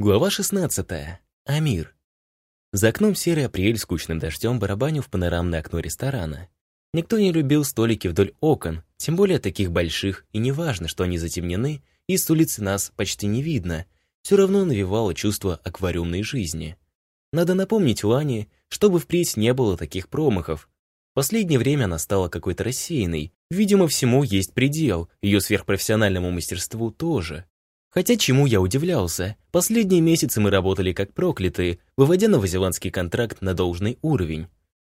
Глава 16. Амир. За окном серый апрель скучным дождем барабанил в панорамное окно ресторана. Никто не любил столики вдоль окон, тем более таких больших, и неважно, что они затемнены, и с улицы нас почти не видно, все равно навевало чувство аквариумной жизни. Надо напомнить Лане, чтобы впредь не было таких промахов. В последнее время она стала какой-то рассеянной. Видимо, всему есть предел, ее сверхпрофессиональному мастерству тоже. Хотя чему я удивлялся, последние месяцы мы работали как проклятые, выводя новозеландский контракт на должный уровень.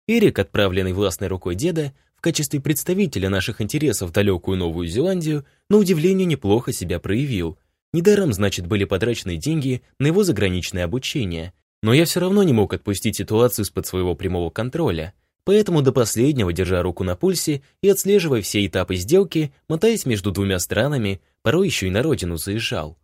Эрик, отправленный властной рукой деда, в качестве представителя наших интересов в далекую Новую Зеландию, на удивление неплохо себя проявил. Недаром, значит, были потрачены деньги на его заграничное обучение. Но я все равно не мог отпустить ситуацию из-под своего прямого контроля. Поэтому до последнего, держа руку на пульсе и отслеживая все этапы сделки, мотаясь между двумя странами, порой еще и на родину заезжал.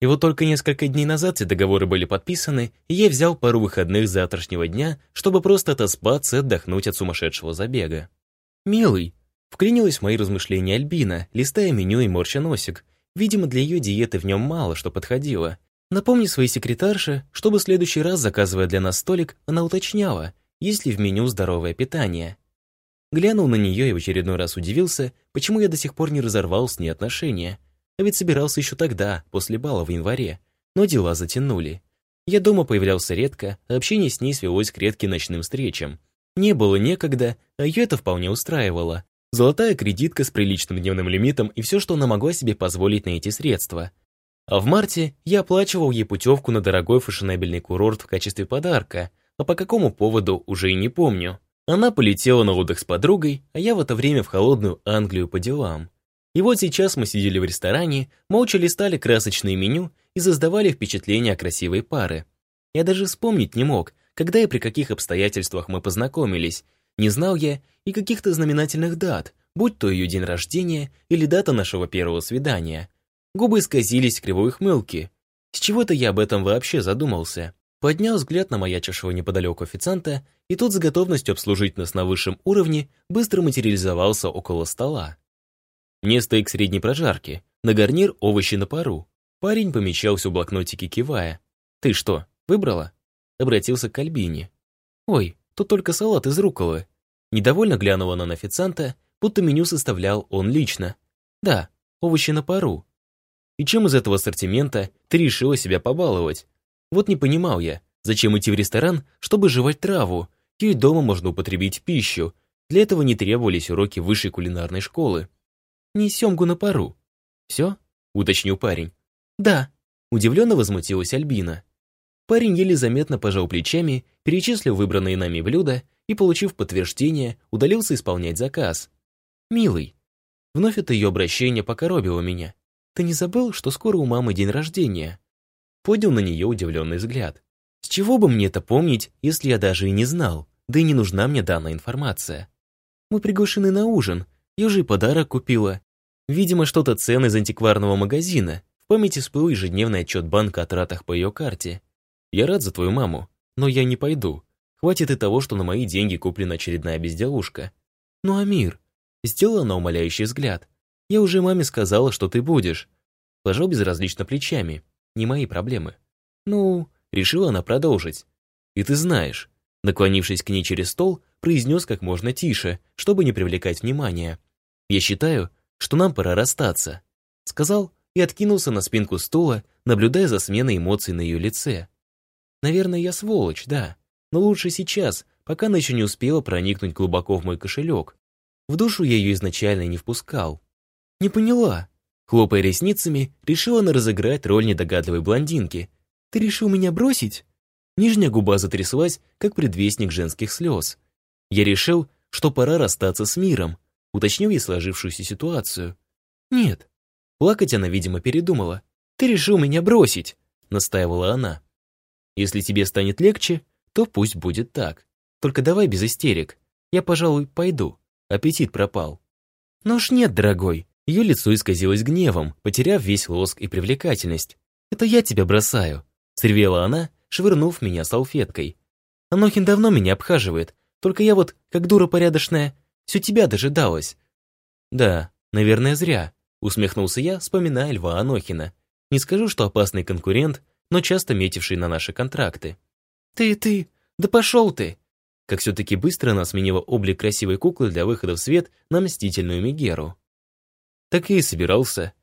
И вот только несколько дней назад эти договоры были подписаны, и я взял пару выходных завтрашнего дня, чтобы просто отоспаться и отдохнуть от сумасшедшего забега. «Милый», — вклинилась в мои размышления Альбина, листая меню и морща носик. Видимо, для ее диеты в нем мало что подходило. Напомни своей секретарше, чтобы в следующий раз, заказывая для нас столик, она уточняла, есть ли в меню здоровое питание. Глянул на нее и в очередной раз удивился, почему я до сих пор не разорвал с ней отношения. А ведь собирался еще тогда, после бала в январе. Но дела затянули. Я дома появлялся редко, а общение с ней свелось к редким ночным встречам. Не было некогда, а ее это вполне устраивало. Золотая кредитка с приличным дневным лимитом и все, что она могла себе позволить на эти средства. А в марте я оплачивал ей путевку на дорогой фешенебельный курорт в качестве подарка, а по какому поводу уже и не помню. Она полетела на отдых с подругой, а я в это время в холодную Англию по делам. И вот сейчас мы сидели в ресторане, молча листали красочные меню и создавали впечатление о красивой пары. Я даже вспомнить не мог, когда и при каких обстоятельствах мы познакомились. Не знал я и каких-то знаменательных дат, будь то ее день рождения или дата нашего первого свидания. Губы исказились в кривой хмылки. С чего-то я об этом вообще задумался. Поднял взгляд на маячившего неподалеку официанта, и тот с готовностью обслужить нас на высшем уровне быстро материализовался около стола. Мне стейк средней прожарки, на гарнир овощи на пару. Парень помечался в блокнотике, кивая. «Ты что, выбрала?» Обратился к Альбине. «Ой, тут только салат из руколы». Недовольно глянула она на официанта, будто меню составлял он лично. «Да, овощи на пару». «И чем из этого ассортимента ты решила себя побаловать?» Вот не понимал я, зачем идти в ресторан, чтобы жевать траву, и дома можно употребить пищу. Для этого не требовались уроки высшей кулинарной школы. Не семгу на пару. «Все?» — уточнил парень. «Да», — удивленно возмутилась Альбина. Парень еле заметно пожал плечами, перечислил выбранные нами блюда и, получив подтверждение, удалился исполнять заказ. «Милый». Вновь это ее обращение покоробило меня. «Ты не забыл, что скоро у мамы день рождения?» поднял на нее удивленный взгляд. С чего бы мне это помнить, если я даже и не знал, да и не нужна мне данная информация. Мы приглашены на ужин, я уже и подарок купила. Видимо, что-то ценное из антикварного магазина. В памяти всплыл ежедневный отчет банка о тратах по ее карте. Я рад за твою маму, но я не пойду. Хватит и того, что на мои деньги куплена очередная безделушка. Ну, Амир, сделала она умоляющий взгляд. Я уже маме сказала, что ты будешь. Пожал безразлично плечами не мои проблемы. Ну, решила она продолжить. И ты знаешь, наклонившись к ней через стол, произнес как можно тише, чтобы не привлекать внимания. Я считаю, что нам пора расстаться. Сказал и откинулся на спинку стула, наблюдая за сменой эмоций на ее лице. Наверное, я сволочь, да, но лучше сейчас, пока она еще не успела проникнуть глубоко в мой кошелек. В душу я ее изначально не впускал. Не поняла, Хлопая ресницами, решила она разыграть роль недогадливой блондинки. «Ты решил меня бросить?» Нижняя губа затряслась, как предвестник женских слез. Я решил, что пора расстаться с миром, уточнил ей сложившуюся ситуацию. «Нет». Плакать она, видимо, передумала. «Ты решил меня бросить», — настаивала она. «Если тебе станет легче, то пусть будет так. Только давай без истерик. Я, пожалуй, пойду. Аппетит пропал». «Ну уж нет, дорогой. Ее лицо исказилось гневом, потеряв весь лоск и привлекательность. «Это я тебя бросаю», — сревела она, швырнув меня салфеткой. «Анохин давно меня обхаживает, только я вот, как дура порядочная, все тебя дожидалась». «Да, наверное, зря», — усмехнулся я, вспоминая Льва Анохина. «Не скажу, что опасный конкурент, но часто метивший на наши контракты. «Ты, ты, да пошел ты!» Как все-таки быстро она сменила облик красивой куклы для выхода в свет на мстительную Мегеру. Так и собирался.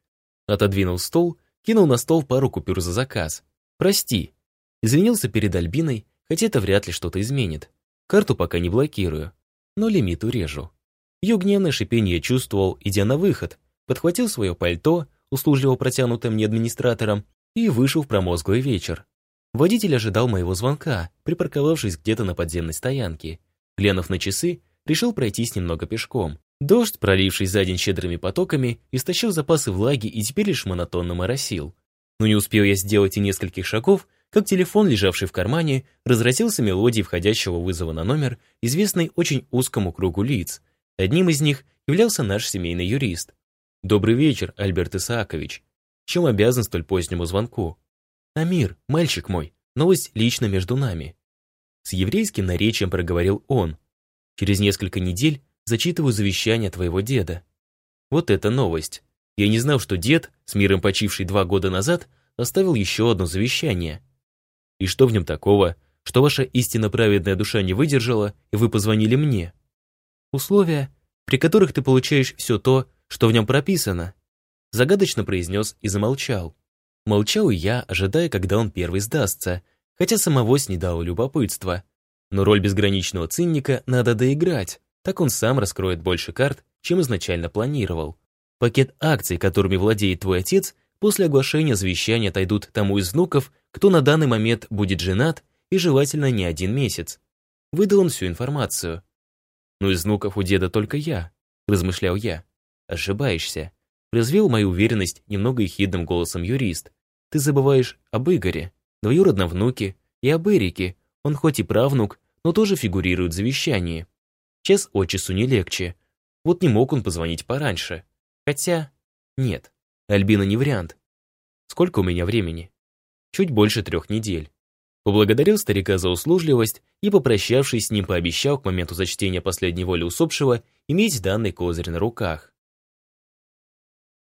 Отодвинул стол, кинул на стол пару купюр за заказ. «Прости». Извинился перед Альбиной, хотя это вряд ли что-то изменит. Карту пока не блокирую, но лимит урежу. Ее гневное шипение чувствовал, идя на выход, подхватил свое пальто, услужливо протянутое мне администратором, и вышел в промозглый вечер. Водитель ожидал моего звонка, припарковавшись где-то на подземной стоянке. Глянув на часы, решил пройтись немного пешком. Дождь, проливший за день щедрыми потоками, истощил запасы влаги и теперь лишь монотонно моросил. Но не успел я сделать и нескольких шагов, как телефон, лежавший в кармане, разразился мелодией входящего вызова на номер, известный очень узкому кругу лиц. Одним из них являлся наш семейный юрист. «Добрый вечер, Альберт Исаакович. Чем обязан столь позднему звонку?» «Амир, мальчик мой, новость лично между нами». С еврейским наречием проговорил он. «Через несколько недель зачитываю завещание твоего деда». Вот это новость. Я не знал, что дед, с миром почивший два года назад, оставил еще одно завещание. И что в нем такого, что ваша истинно праведная душа не выдержала, и вы позвонили мне? Условия, при которых ты получаешь все то, что в нем прописано. Загадочно произнес и замолчал. Молчал и я, ожидая, когда он первый сдастся, хотя самого снедало любопытство. Но роль безграничного цинника надо доиграть, так он сам раскроет больше карт, чем изначально планировал. Пакет акций, которыми владеет твой отец, после оглашения завещания отойдут тому из внуков, кто на данный момент будет женат и желательно не один месяц. Выдал он всю информацию. «Ну из внуков у деда только я», — размышлял я. «Ошибаешься. Развел мою уверенность немного ехидным голосом юрист. «Ты забываешь об Игоре, двоюродном внуке, и об Эрике. Он хоть и правнук, но тоже фигурирует в завещании. Час от часу не легче. Вот не мог он позвонить пораньше. Хотя... Нет, Альбина не вариант. Сколько у меня времени? Чуть больше трех недель. Поблагодарил старика за услужливость и, попрощавшись с ним, пообещал к моменту зачтения последней воли усопшего иметь данный козырь на руках.